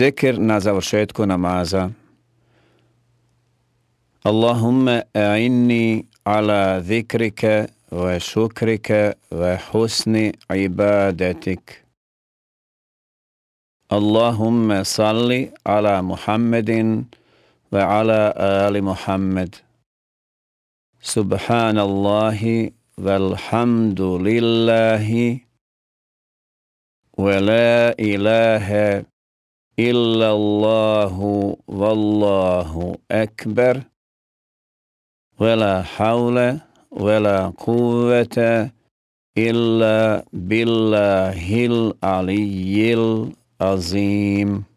ذكر نا завршетку намаза اللهم أعني على ذكرك وشكرك وحسن عبادتك اللهم صل على محمد وعلى آل محمد. سبحان الله والحمد لله ولا إله إلا إلا الله والله أكبر. ولا حول ولا قوة إلا بالله العلي العظيم.